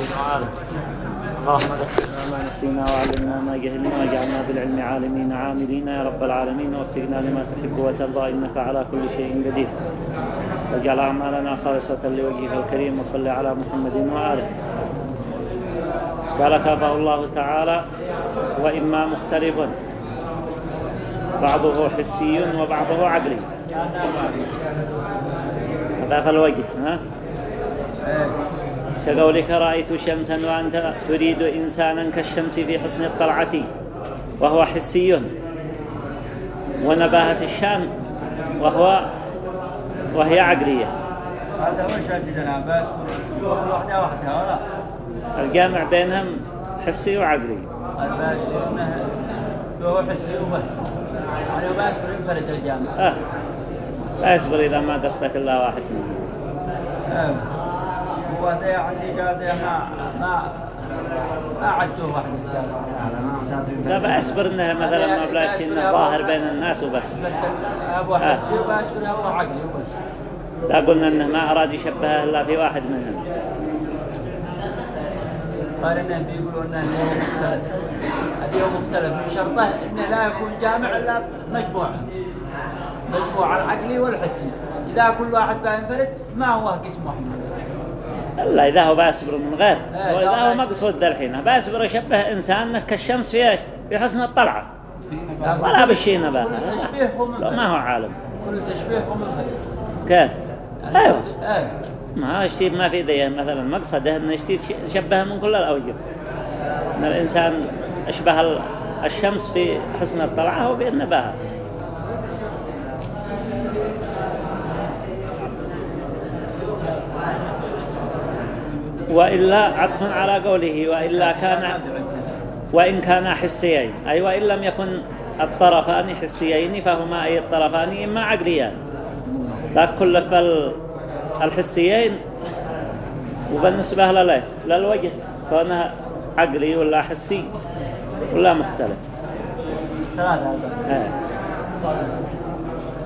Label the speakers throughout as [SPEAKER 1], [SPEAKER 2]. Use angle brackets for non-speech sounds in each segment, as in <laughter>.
[SPEAKER 1] اللهم ذكرنا ما نسينا وعلمنا ما جهلنا واجعلنا بالعلم عالمين عاملين يا رب العالمين. وفقنا لما تحب وترضى انك على كل شيء قدير واجعل اعمالنا خالصة لوجهك الكريم وصل على محمد واله قال كافه الله تعالى واما مختلف بعضه حسي وبعضه عقلي هذا الوجه ها كقولك رأيت شمسا وأنت تريد إنسانا كالشمس في حسن الطلعة وهو حسي. ونباهة الشان وهو وهي عقلية.
[SPEAKER 2] هذا هو شاشتنا بس واحدة واحدة ولا
[SPEAKER 1] الجامع بينهم حسي وعقلي.
[SPEAKER 2] الباس انه هو حسي وبس. يعني باس ينفرد الجامع.
[SPEAKER 1] لا يصبر إذا ما قصدك إلا واحد منهم.
[SPEAKER 2] آه. هو هذا يعني قال ما ما ما واحدة
[SPEAKER 1] لا بأصبر إنه مثلا ما بلاش إنه ظاهر بين الناس وبس.
[SPEAKER 2] بس ابو حسي وباس ابو عقلي وبس
[SPEAKER 1] لا قلنا إنه ما أراد يشبهه إلا في واحد منهم.
[SPEAKER 2] قال إنه بيقولوا انه مختلف اليوم مختلف من شرطه إنه لا يكون جامع إلا مجموعة. مجموعه العقلي والحسي إذا كل واحد بينفرد ما هو قسم واحد
[SPEAKER 1] إلا إذا هو بأصبر من غير وإذا
[SPEAKER 2] لا
[SPEAKER 1] هو. مقصود الحين. بأصبر يشبه إنسان كالشمس في إيش؟ في حسن الطلعة. ولا بالشي نباه
[SPEAKER 2] كل تشبيه هو
[SPEAKER 1] لا، ما هو عالم.
[SPEAKER 2] كل تشبيه هو منفرد
[SPEAKER 1] كيف
[SPEAKER 2] يعني
[SPEAKER 1] أيوه.
[SPEAKER 2] إيه
[SPEAKER 1] ما الشيء ما في ذي. مثلا مقصده انه يشتي يشبه من كل الأوجه. إن الإنسان أشبه ال- الشمس في حسن الطلعة هو وإلا عطف على قوله وإلا كان وإن كان حسيين أي وإن لم يكن الطرفان حسيين فهما أي الطرفان إما عقليان. لا كل الحسيين وبالنسبة لله للوجه كونه عقلي ولا حسي ولا مختلف.
[SPEAKER 2] ثلاثة.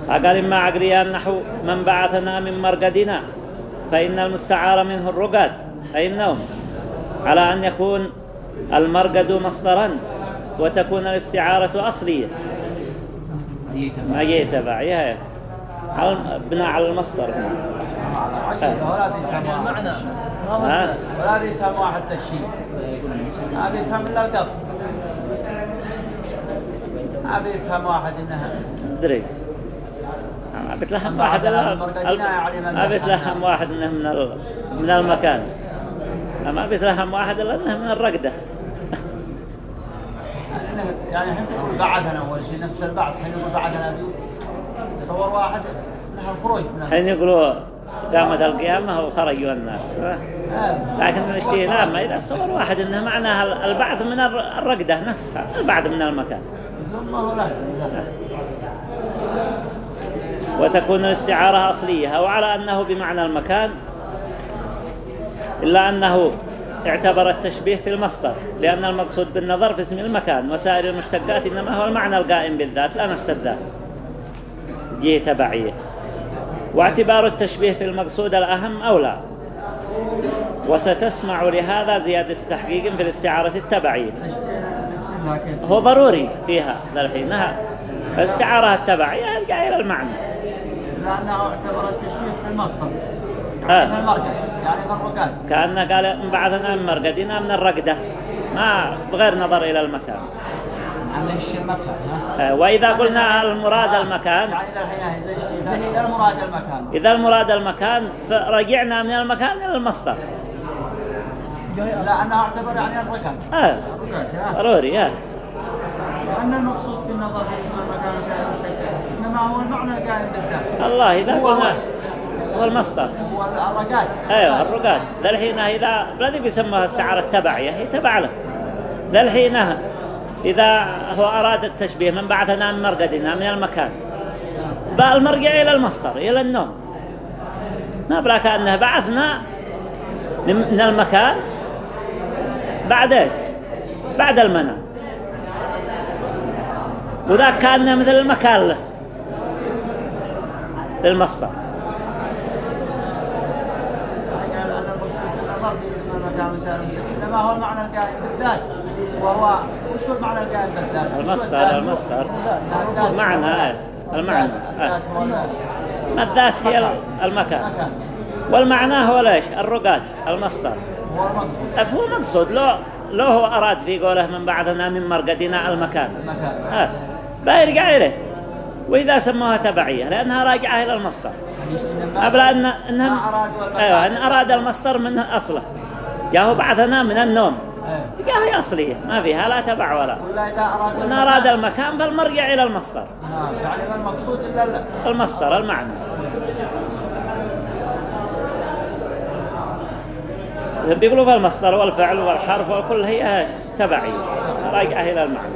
[SPEAKER 1] قال إما عقليان نحو من بعثنا من مرقدنا فإن المستعار منه الرقاد. أي النوم على أن يكون المرقد مصدرا وتكون الاستعارة أصلية. ما يتبعيها على بناء على المصدر.
[SPEAKER 2] ولا بيفهم
[SPEAKER 3] المعنى
[SPEAKER 1] ها؟
[SPEAKER 2] ولا بيفهم واحد الشيء ما بيفهم الا القصد ما بيفهم واحد انها
[SPEAKER 1] ادري ما بتلهم واحد إلا- ما بتلهم واحد من ال- من المكان. ما بتلهم واحد إلا إنه من الرقدة.
[SPEAKER 2] إنه- يعني الحين تقول بعثنا أول شيء نفس البعث. الحين يقول بعثنا صور واحد انها الخروج
[SPEAKER 1] حين يقولوا قامت القيامة وخرجوا الناس.
[SPEAKER 2] آه.
[SPEAKER 1] لكن لا ما إذا صور واحد إنه معناها البعض من الر- الرقدة نفسها البعض من المكان. وتكون الاستعارة أصلية أو على أنه بمعنى المكان إلا أنه اعتبر التشبيه في المصدر لأن المقصود بالنظر في اسم المكان وسائر المشتقات إنما هو المعنى القائم بالذات لا نفس الذات. تبعية واعتبار التشبيه في المقصود الأهم أولى وستسمع لهذا زيادة تحقيق في الاستعارة التبعية. هو ضروري فيها للحين ها. الاستعارة التبعية يرجع إلى المعنى.
[SPEAKER 2] لأنه اعتبر التشبيه في المصدر.
[SPEAKER 1] آه.
[SPEAKER 2] يعني في المرقد؟ يعني في الرقاد.
[SPEAKER 1] كأنه قال من بعثنا من مرقدنا من الرقدة. ما بغير نظر إلى المكان. آه، وإذا قلنا المراد المكان
[SPEAKER 2] يعني المراد المكان.
[SPEAKER 1] إذا المراد المكان فرجعنا من المكان إلى المصدر.
[SPEAKER 2] لأنه أعتبر يعني
[SPEAKER 1] آه
[SPEAKER 2] آه.
[SPEAKER 1] ضروري آه.
[SPEAKER 2] لأن المقصود بالنظر في اسم المكان وسائر المشتقات إنما هو المعنى القائم بالذات.
[SPEAKER 1] الله إذا قلنا
[SPEAKER 2] هو.
[SPEAKER 1] المصدر.
[SPEAKER 2] هو الرقاد.
[SPEAKER 1] أيوه الرقاد. للحين إذا الذي بيسموها استعارة تبعية هي تبع له. للحين إذا هو أراد التشبيه من بعثنا من مرقدنا من المكان. بقى المرجع إلى المصدر إلى النوم. ما بلا كانه بعثنا من المكان بعد بعد المنام. وذاك كان مثل المكان له. للمصدر.
[SPEAKER 2] يعني أن المقصود إنما هو المعنى القائم بالذات وهو وش المعنى القائم بالذات؟
[SPEAKER 1] المصدر المصدر. المعنى المعنى. ما الذات هي المكان. والمعنى هو ليش؟ الرقاد المصدر.
[SPEAKER 2] هو المقصود.
[SPEAKER 1] هو مقصود. لو لو هو أراد في قوله من بعثنا من مرقدنا المكان.
[SPEAKER 2] المكان.
[SPEAKER 1] ها بيرجع إليه وإذا سموها تبعية لأنها راجعة إلى المصدر. قبل أن إنهم أيوة إن أراد المصدر منه أصله. هو بعثنا من النوم.
[SPEAKER 2] إيه.
[SPEAKER 1] يا هي أصلية ما فيها لا تبع ولا.
[SPEAKER 2] ولا إذا أراد
[SPEAKER 1] المكان فالمرجع إلى المصدر.
[SPEAKER 2] نعم يعني المقصود إلا ال-
[SPEAKER 1] المصدر المعنى. بيقولوا فالمصدر والفعل والحرف والكل هي تبعية راجعة إلى المعنى.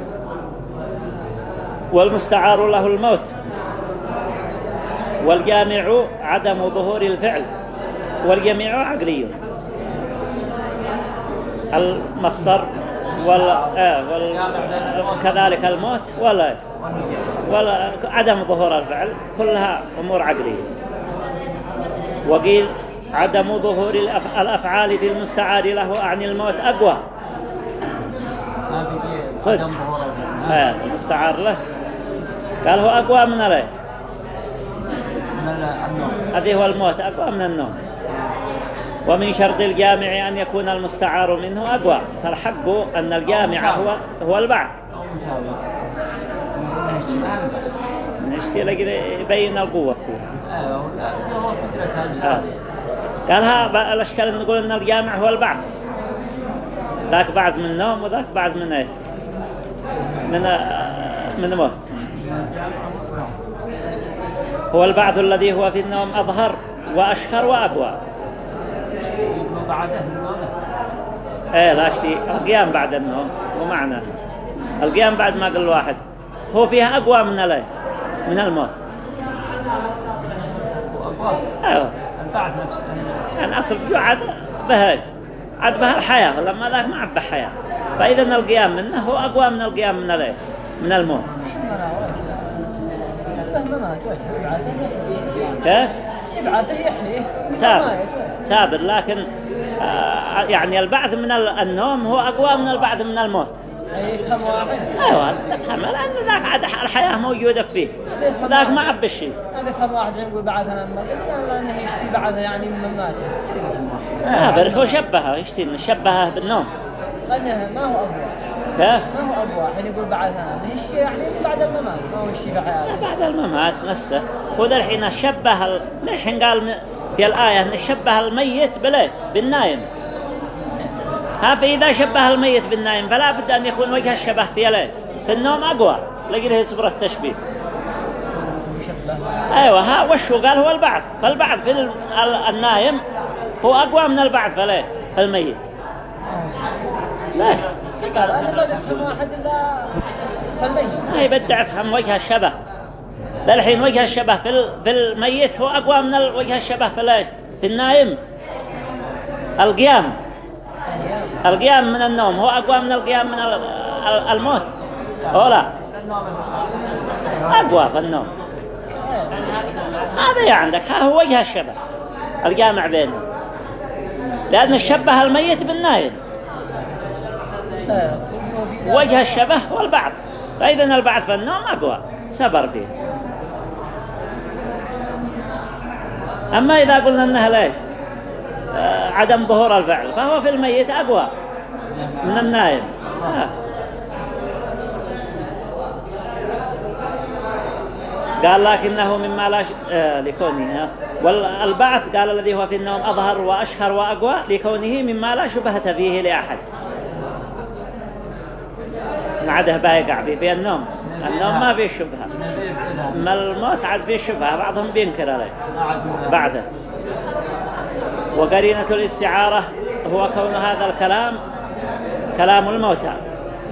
[SPEAKER 1] والمستعار له الموت. والجامع عدم ظهور الفعل. والجميع عقلي. المصدر وال... آه وال... كذلك الموت ولا ولا عدم ظهور الفعل كلها أمور عقلية وقيل عدم ظهور الأف... الأفعال في المستعار له عن الموت أقوى. صدق. آه المستعار له. قال هو أقوى من عليه
[SPEAKER 2] من ال- النوم.
[SPEAKER 1] هذه هو الموت أقوى من النوم. ومن شرط الجامع أن يكون المستعار منه أقوى. فالحق أن الجامع هو هو
[SPEAKER 3] بس.
[SPEAKER 1] نشتي لقي يبين القوة فيه.
[SPEAKER 2] أيوه لا هو كثرة
[SPEAKER 1] آه.
[SPEAKER 2] مساوي
[SPEAKER 1] قال ها الأشكال نقول أن الجامع هو البعث ذاك بعد من نوم وذاك بعد من إيه؟ من آه، من موت هو البعث الذي هو في النوم أظهر وأشهر وأقوى.
[SPEAKER 2] بعده النوم؟
[SPEAKER 1] إيه لا شيء. القيام بعد النوم ومعنى القيام بعد ما قال الواحد هو فيها أقوى من الايه من الموت.
[SPEAKER 2] وأقوى؟ أيوه. نفسه
[SPEAKER 1] يعني أصل عاد بها عاد بها الحياة. لما ذاك ما عاد بحياة. فإذا القيام منه هو أقوى من القيام من الايه من الموت.
[SPEAKER 4] ممات وجه يبعثه
[SPEAKER 1] كيف
[SPEAKER 4] يبعثه يحييه
[SPEAKER 1] سابر سابر لكن آه يعني البعث من ال- النوم هو أقوى من البعث من الموت.
[SPEAKER 4] واحد
[SPEAKER 1] أيوه تفهم لأن ذاك عاد الحياة موجودة فيه. ذاك ما عب الشيء
[SPEAKER 4] يفهم واحد يقول المرض لأنه يشتي بعثه يعني من مماته
[SPEAKER 1] سابر هو شبهه يشتي شبهه بالنوم.
[SPEAKER 4] لأنه ما هو أبوه.
[SPEAKER 1] كيف
[SPEAKER 4] ما هو أبوه. حين يقول هي الشيء يعني بعد الممات. ما هو الشيء بحياته
[SPEAKER 1] بعد الممات نفسه هو ذا الحين شبه ال... الحين قال في الآية أن شبه الميت بليه بالنايم. ها فإذا شبه الميت بالنايم فلا بد أن يكون وجه الشبه في ليه في النوم أقوى. لقيه يصبر التشبيه أيوة ها وش هو؟ قال هو البعث. فالبعث في ال... ال... النايم هو أقوى من فليه في الميت. ليه؟
[SPEAKER 4] قال ما يفهم واحد إلا فالميت
[SPEAKER 1] هاي بدي أفهم وجه الشبه. ده الحين وجه الشبه في ال- في الميت هو أقوى من وجه الشبه في في النايم القيام. القيام من النوم. هو أقوى من القيام من ال- ال- الموت. أو لا؟
[SPEAKER 2] النوم
[SPEAKER 1] أقوى في النوم. هذا يا عندك. ها هو وجه الشبه. الجامع بينهم. لأن الشبه الميت بالنايم وجه الشبه والبعض. فإذا البعض في النوم أقوى. سبر فيه. أما إذا قلنا أنها ليش آه عدم ظهور الفعل فهو في الميت أقوى من النايم آه. قال لكنه مما لا ش... آه لكونه. والبعث قال الذي هو في النوم أظهر وأشهر وأقوى لكونه مما لا شبهة فيه لأحد عاده بايقع فيه في النوم النوم ما فيه شبهة. أما الموت عاد فيه شبهة بعضهم بينكر عليه.
[SPEAKER 2] بعد
[SPEAKER 1] بعده. وقرينة الاستعارة هو كون هذا الكلام كلام الموتى.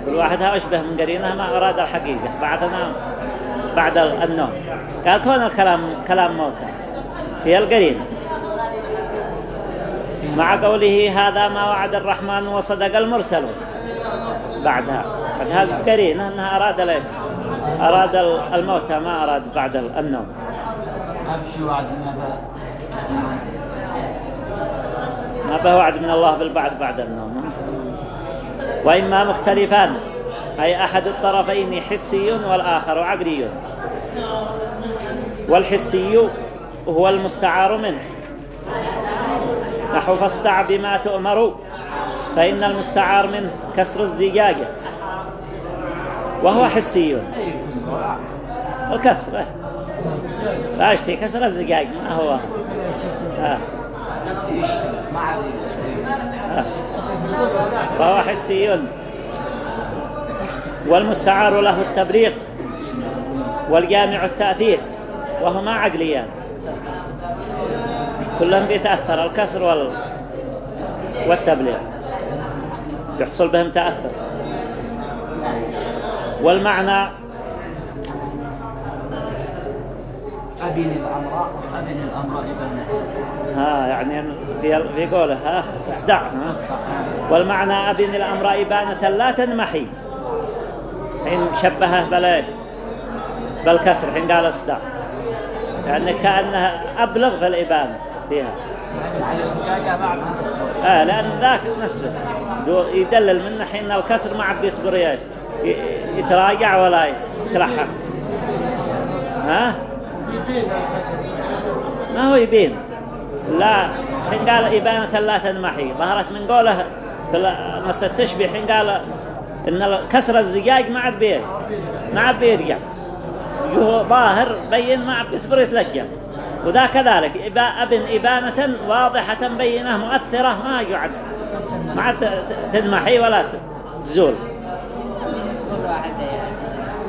[SPEAKER 1] كل واحد أشبه من قرينة ما أراد الحقيقة. بعدنا بعد النوم. قال كون الكلام كلام موتى. هي القرينة. مع قوله هذا ما وعد الرحمن وصدق المرسلون. بعدها. بعد هذا قرينة أنها أراد ليه أراد الموتى ما أراد بعد النوم.
[SPEAKER 2] أبشي وعد
[SPEAKER 1] ما به وعد من الله بالبعث بعد النوم. وإما مختلفان. أي أحد الطرفين حسي والآخر عقلي. والحسي هو المستعار منه. نحو فاصدع بما تؤمر. فإن المستعار منه كسر الزجاجة. وهو حسي الكسر اشتي كسر الزجاج ما هو؟ آه. آه. وهو حسي والمستعار له التبريق والجامع التأثير وهما عقليان كلهم بيتأثر الكسر وال... والتبليغ. يحصل بهم تأثر. والمعنى
[SPEAKER 2] أبين الأمراء أبين الأمراء ابن
[SPEAKER 1] ها يعني في في قوله ها اصدع ها. والمعنى أبن الأمر إبانة لا تنمحي. حين شبهه بلاش بالكسر حين قال اصدع. يعني كأنها أبلغ في الإبانة فيها. آه لأن ذاك دو- يدلل منه حين الكسر ما عاد بيصبر إيش؟ ي- يتراجع ولا يتلحق ها؟ ما هو يبين. لا حين قال إبانة لا تنمحي. ظهرت من قوله في ال- مس التشبيه حين قال إن كسر الزجاج ما عاد بيه ما عاد بيرجع. ظاهر بين ما عاد بيصبر يتلجأ. وذا كذلك. إبا- أبن إبانة واضحة بينة مؤثرة ما يقعد ما عاد تنمحي ولا تزول.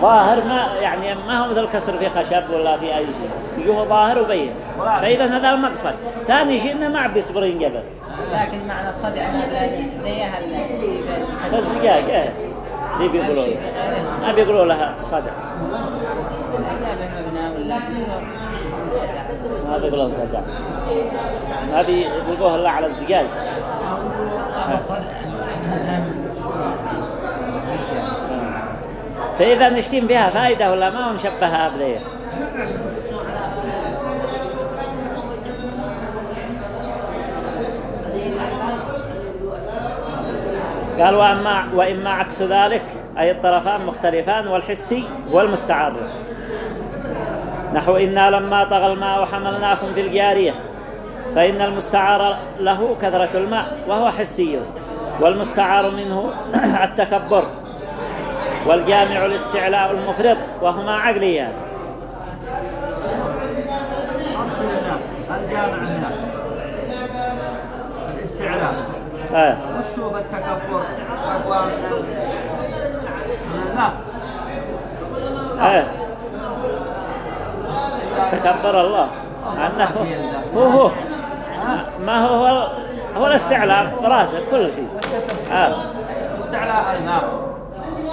[SPEAKER 1] ظاهر ما يعني ما هو مثل الكسر في خشب ولا في أي شيء. بيه ظاهر وبين. فإذا هذا المقصد. ثاني شيء إنه ما بيصبر ينجبر
[SPEAKER 3] لكن معنى الصدع ما بلادي ذيها اللي
[SPEAKER 1] في الزجاج إيه. دي بيقولوا ما بيقولوا لها صدع ما بيقولوا صدع ما بيقولوها إلا على الزجاج. فإذا نشتم بها فائدة ولا ما هو نشبهها بذيه قال وأما, وإما عكس ذلك أي الطرفان مختلفان والحسي هو المستعار له. نحو إنا لما طغى الماء وحملناكم في الجارية فإن المستعار له كثرة الماء وهو حسي والمستعار منه <clears throat> التكبر والجامع الاستعلاء المفرط وهما عقليان
[SPEAKER 2] الاستعلاء.
[SPEAKER 1] آه.
[SPEAKER 2] وشوف التكبر؟ من الماء
[SPEAKER 1] آه. تكبر الله. أنه هو هو. ما هو هو, هو الاستعلاء؟ براسه كل شيء آه.
[SPEAKER 2] استعلاء الماء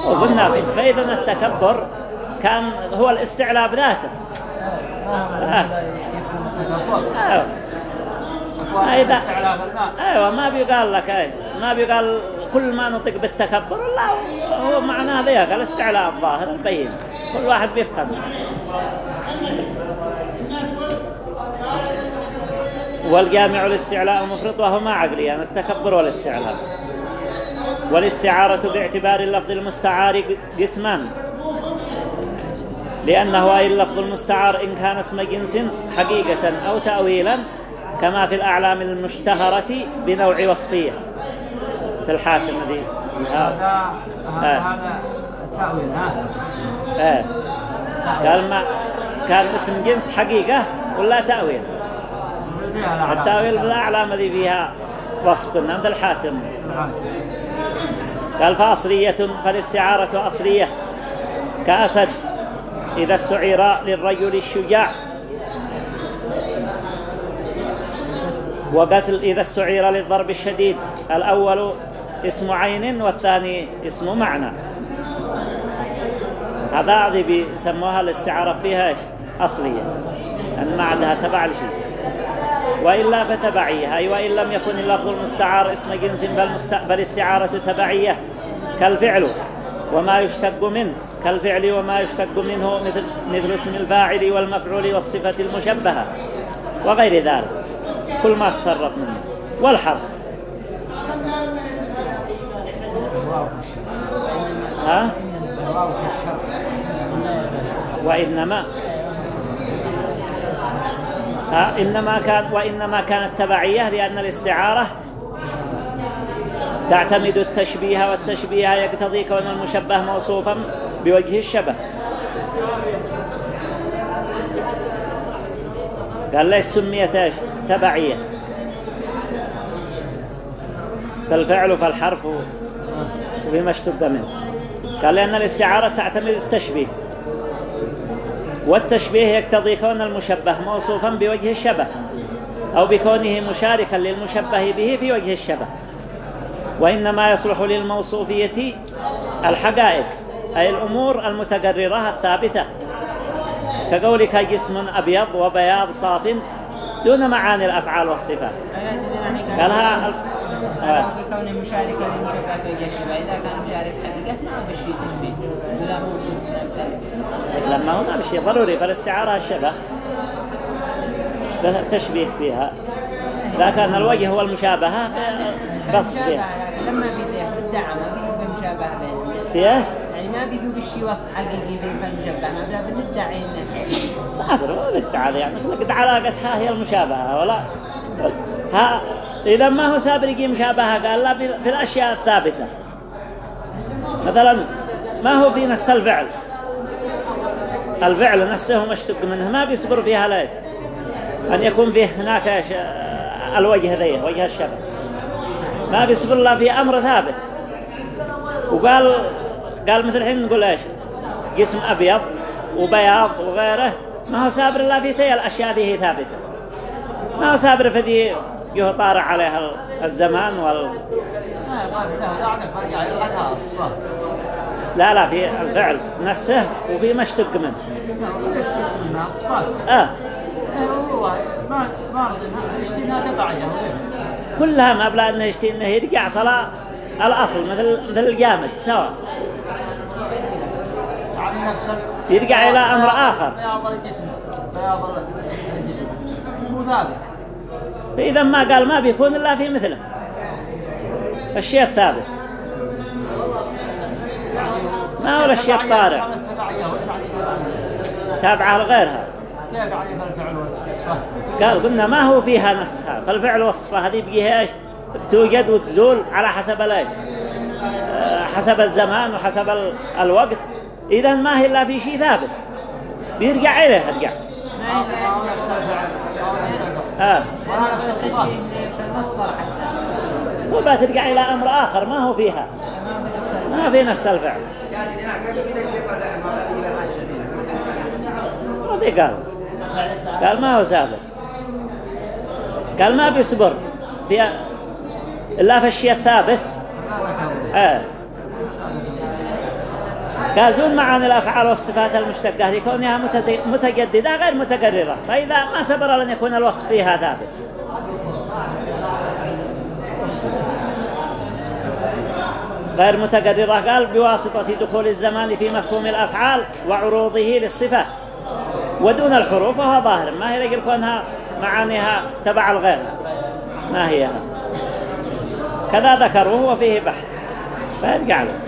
[SPEAKER 1] وقلنا في- فإذا التكبر كان هو الاستعلاء بذاته. آه. أيوة. أيوه ما بيقال لك أي. ما بيقال كل ما نطق بالتكبر. لا هو معناه ذيك الاستعلاء الظاهر البين. كل واحد بيفهم. والجامع الاستعلاء المفرط وهما عقليان التكبر والاستعلاء. والاستعارة باعتبار اللفظ المستعار قسمان لأنه أي اللفظ المستعار إن كان اسم جنس حقيقة أو تأويلا كما في الأعلام المشتهرة بنوع وصفية. في الحاكم ذي
[SPEAKER 2] هذا هذا
[SPEAKER 1] آه.
[SPEAKER 2] هذا التأويل هذا.
[SPEAKER 1] آه. قال ما كان اسم جنس حقيقة ولا تأويل. التأويل بالأعلام ذي فيها وصف. قلنا مثل الحاكم قال فأصلية فالاستعارة أصلية. كأسد إذا استعير للرجل الشجاع. وقتل إذا استعير للضرب الشديد. الأول اسم عين والثاني اسم معنى. هذا هذه بيسموها الاستعارة فيها؟ أصلية. أن ما عندها تبع لشيء وإلا فتبعية أي وإن لم يكن اللفظ المستعار اسم جنس فالاستعارة تبعية. كالفعل وما يشتق منه. كالفعل وما يشتق منه مثل, مثل اسم الفاعل والمفعول والصفة المشبهة وغير ذلك. كل ما تصرف منه. والحرف. ها؟ وإنما إنما كان وإنما كانت تبعية لأن الاستعارة تعتمد التشبيه والتشبيه يقتضي كون المشبه موصوفا بوجه الشبه. قال ليش سميت إيش؟ تبعية. فالفعل فالحرف وبما اشتد منه. قال لأن الاستعارة تعتمد التشبيه. والتشبيه يقتضي كون المشبه موصوفا بوجه الشبه أو بكونه مشاركا للمشبه به في وجه الشبه. وإنما يصلح للموصوفية الحقائق أي الأمور المتقررة الثابتة. كقولك جسم أبيض وبياض صاف دون معاني الأفعال والصفات. قالها
[SPEAKER 3] بكونه مشاركا للمشبه في وجه الشبه إذا كان مشارك حقيقة ما بشي تشبيه ولا موصوف بنفسه
[SPEAKER 1] لما هو ما بشي ضروري فالاستعارة الشبه تشبيه فيها إذا كان الوجه هو المشابهة بس فيها
[SPEAKER 3] لما ما بمشابهة بينهم
[SPEAKER 1] في إيش؟
[SPEAKER 3] يعني ما بيجوا بالشيء وصف حقيقي في المشبه ما بلا بندعي انه
[SPEAKER 1] صابر ولا ادعى يعني قد علاقتها هي المشابهة ولا؟ ها إذا ما هو سابر يجي مشابهة؟ قال لا في الأشياء الثابتة. مثلا ما هو في نفس الفعل؟ الفعل نفسه مشتق منه ما بيصبر فيها ليه أن يكون فيه هناك الوجه ذي وجه الشبه. ما بيصبر الله في أمر ثابت. وقال قال مثل الحين نقول إيش؟ جسم أبيض وبياض وغيره. ما هو سابر الله في تي الأشياء ذي ثابتة. ما هو سابر في ذي يطارع عليها الزمان وال لا لا في الفعل. نفسه وفي مشتق منه. آه. ما ما كلها ما بلا إنه يشتي إنه يرجع صلاة الأصل مثل مثل الجامد سواء. يرجع إلى أمر آخر. بياض الجسم بياض الجسم. مو ثابت فإذا ما قال ما بيكون إلا في مثله. الشيء الثابت. ما هو الشيء الطارئ؟ تابعة لغيرها. قال قلنا ما هو فيها نفسها فالفعل والصفة هذه بقيها إيش؟ توجد وتزول على حسب الايش حسب الزمان وحسب الوقت. إذا ما هي إلا في شيء ثابت. بيرجع إليه ارجع. آه. هو بترجع إلى أمر آخر ما هو فيها؟ ما في نفس الفعل. هذا قال. قال ما هو سابق. قال ما بيصبر. في إلا في الشيء الثابت. آه. قال دون معاني الأفعال والصفات المشتقة لكونها متجددة غير متكررة. فإذا ما سبر لن يكون الوصف فيها ثابت. غير متكررة قال بواسطة دخول الزمان في مفهوم الأفعال وعروضه للصفات ودون الحروف وهو ظاهر. ما هي لقل كونها معانيها تبع الغير؟ ما هي؟ كذا ذكروه وفيه بحث. فيرجع له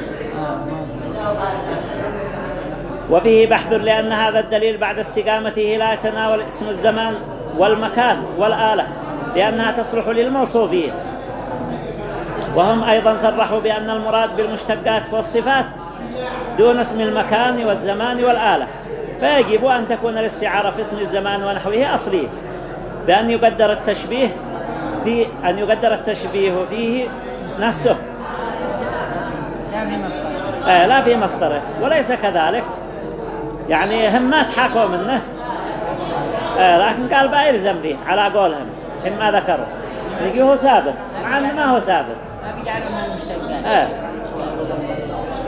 [SPEAKER 1] وفيه بحث لأن هذا الدليل بعد استقامته لا يتناول اسم الزمان والمكان والآلة لأنها تصلح للموصوفين. وهم أيضا صرحوا بأن المراد بالمشتقات والصفات دون اسم المكان والزمان والآلة. فيجب أن تكون الاستعارة في اسم الزمان ونحوه أصلية بأن يقدر التشبيه في أن يقدر التشبيه فيه نفسه. لا في مصدره وليس كذلك. يعني هم ما تحاكوا منه. آه لكن قال يلزم فيه على قولهم. هم ما ذكروا. يجي هو سابق. مع ما هو سابق. آه.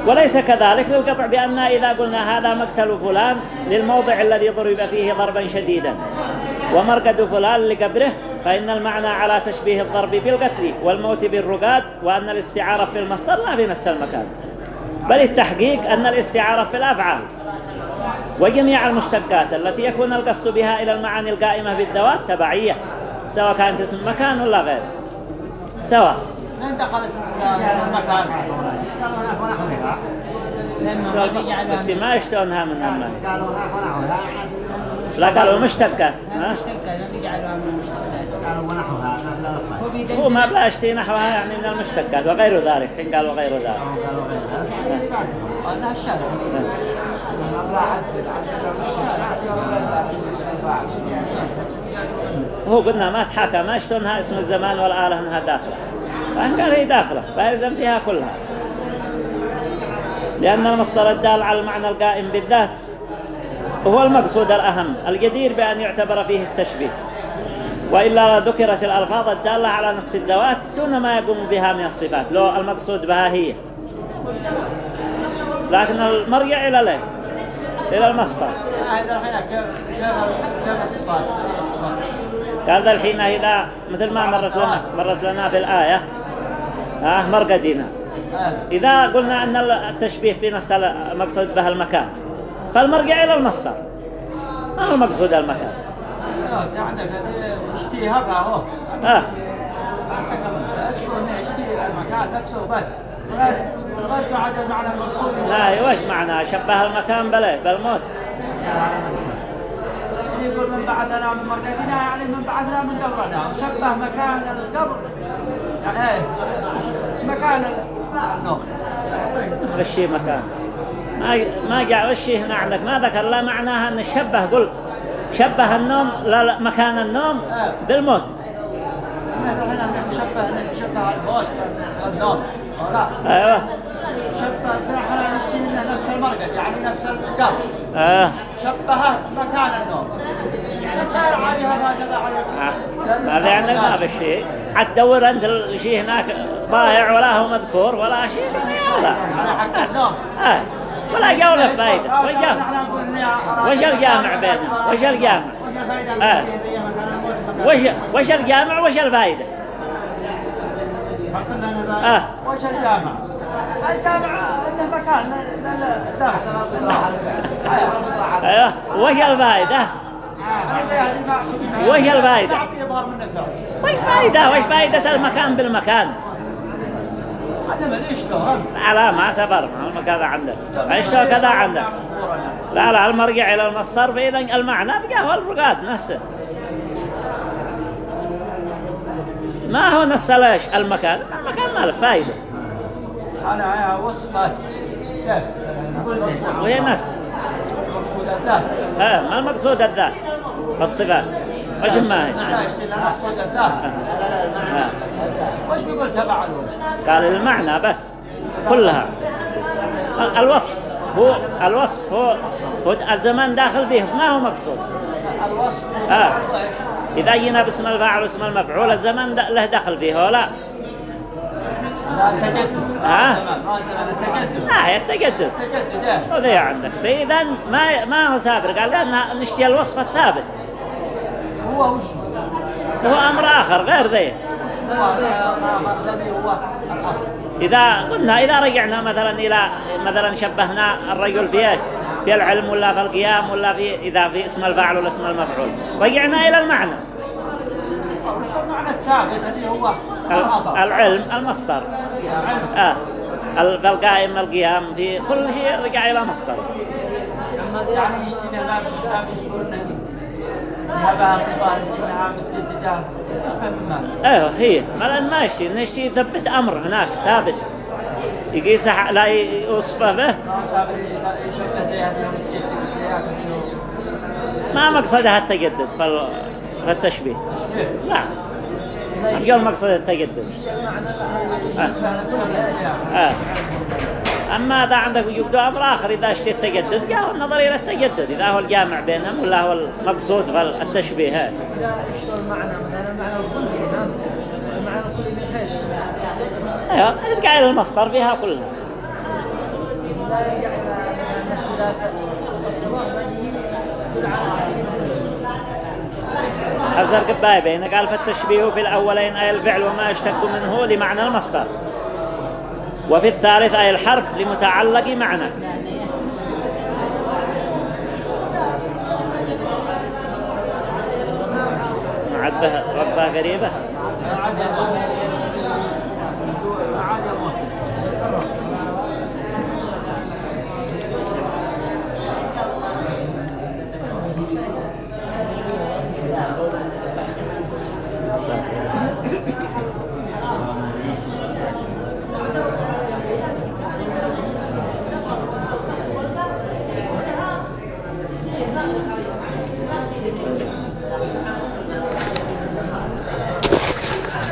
[SPEAKER 1] وليس كذلك. للقطع بأن إذا قلنا هذا مقتل فلان للموضع الذي ضرب فيه ضربا شديدا. ومرقد فلان لقبره فإن المعنى على تشبيه الضرب بالقتل والموت بالرقاد وأن الاستعارة في المصدر لا في نفس المكان. بل التحقيق أن الاستعارة في الأفعال وجميع المشتقات التي يكون القصد بها إلى المعاني القائمة بالذوات تبعية سواء كانت اسم مكان ولا غير. سواء.
[SPEAKER 2] من دخل اسم المكان
[SPEAKER 1] بس ما يشتونها من المعنى
[SPEAKER 5] قالوا
[SPEAKER 1] لا قالوا مشتقات ها؟
[SPEAKER 3] مشتقة لم يجعلوها من المشتقات هو
[SPEAKER 1] ما بلا يشتي نحوها يعني من المشتقات وغير ذلك حين قالوا غير ذلك.
[SPEAKER 5] قالوا غير ذلك
[SPEAKER 2] أنها الشرع
[SPEAKER 1] هو قلنا ما تحاكى ما يشتونها اسم الزمان والآلة إنها داخلة. فإن قال هي داخلة فيلزم فيها كلها. لأن المصدر الدال على المعنى القائم بالذات هو المقصود الأهم الجدير بأن يعتبر فيه التشبيه. وإلا ذكرت الألفاظ الدالة على نص الذوات دون ما يقوم بها من الصفات. لو المقصود بها هي. لكن المرجع إلى ليه إلى المصدر. قال ذا الحين إذا مثل ما مرت لنا مرت لنا في الآية. مرقدنا
[SPEAKER 2] آه.
[SPEAKER 1] إذا قلنا أن التشبيه في نص المقصود به المكان فالمرجع إلى المصدر. ما هو المقصود المكان؟
[SPEAKER 2] لا عندك المكان نفسه غير المعنى المقصود
[SPEAKER 1] لا وش معنى شبه المكان بله بالموت؟
[SPEAKER 2] يقول من بعثنا من مرقدنا يعني من بعثنا من قبرنا وشبه مكان؟ القبر يعني مكان النوم
[SPEAKER 1] وشي مكان ما ما جاء وشي هنا عندك؟ ما ذكر لا معناها أن الشبه قل شبه النوم لا لا مكان النوم بالموت.
[SPEAKER 2] مثلا هنا انك شبه الشيء انه نفس المرقد يعني نفس القبر
[SPEAKER 1] آه.
[SPEAKER 2] شبهت مكان النوم. غير عادي هذا تبع
[SPEAKER 1] هذا يعني ما في شيء. حتدور أنت الشيء هناك ضايع ولا هو مذكور ولا شيء ولا
[SPEAKER 2] على حق النوم.
[SPEAKER 1] آه. ولا جاوله فايدة. وش جاو-
[SPEAKER 2] نحن نقول إني
[SPEAKER 1] وش الجامع بينهم وش الجامع آه. وش وش الجامع وش الفايدة آه.
[SPEAKER 2] وش الجامع؟ الجامع انه مكان للدرس
[SPEAKER 1] أيوه وش الفايدة وش
[SPEAKER 2] الفعل
[SPEAKER 1] وش فايدة؟ وش فايدة المكان بالمكان؟
[SPEAKER 2] هذا ما
[SPEAKER 1] لا ما سفر ما كذا عندك عشته كذا عندك لا لا المرجع إلى المصدر فإذا المعنى بقى هو الفقاد نفسه ما هو نص ليش المكان المكان ما له فايدة
[SPEAKER 2] أنا وصفات كيف؟
[SPEAKER 1] وهي نص
[SPEAKER 2] مقصود الذات
[SPEAKER 1] ما المقصود الذات الصفات وش ما هي
[SPEAKER 2] لا اشتي مقصود الذات
[SPEAKER 1] ها.
[SPEAKER 2] وش بيقول تبع الوجه؟
[SPEAKER 1] قال المعنى بس كلها. ال- الوصف هو الوصف هو, هو الزمان داخل فيه ما هو مقصود.
[SPEAKER 2] الوصف
[SPEAKER 1] آه. إذا جينا باسم الفاعل واسم المفعول الزمان له دخل فيه ولا
[SPEAKER 2] لا. التجدد
[SPEAKER 1] آه.
[SPEAKER 2] زمان التجدد
[SPEAKER 1] لا هي التجدد
[SPEAKER 2] التجدد
[SPEAKER 1] وذي عندك. فإذا ما ما هو سابر قال لأن نشتي الوصف الثابت.
[SPEAKER 2] هو وش؟
[SPEAKER 1] هو أمر آخر غير ذي. إذا قلنا إذا رجعنا مثلا إلى مثلا شبهنا الرجل في إيش؟ في العلم ولا في القيام ولا في إذا في اسم الفاعل ولا اسم المفعول. رجعنا إلى المعنى.
[SPEAKER 2] وش المعنى الثابت الذي هو
[SPEAKER 1] العلم المصدر. آه. ال- فالقائم القيام في كل شيء رجع إلى مصدر.
[SPEAKER 2] يعني يشتري الباب الشباب يقول انها متجدده بالمال
[SPEAKER 1] أيوه هي. ما لأن ما يشتي نشتي يثبت أمر هناك ثابت. يقيس ح- لا يوصفه به.
[SPEAKER 2] ما
[SPEAKER 1] مقصدها التجدد في ال- في التشبيه
[SPEAKER 2] تشبيه؟
[SPEAKER 1] لا. قال مقصد التجدد.
[SPEAKER 2] بالذي
[SPEAKER 1] آه. أما إذا عندك وجود أمر آخر إذا اشتي التجدد جاء النظر إلى التجدد. إذا هو الجامع بينهم ولا هو المقصود في التشبيه. هذا
[SPEAKER 4] لا اشتغل المعنى؟ الكلي نعم. المعنى الكلي من حيث؟
[SPEAKER 1] أيوة ترجع إلى المصدر فيها كلها.
[SPEAKER 4] لا يرجع إلى اختلاف الصور هذه بالعالم
[SPEAKER 1] الزرق باي بين قال فالتشبيه في الأولين أي الفعل وما يشتق منه لمعنى المصدر. وفي الثالث أي الحرف لمتعلق معنى. عد به ربها قريبة.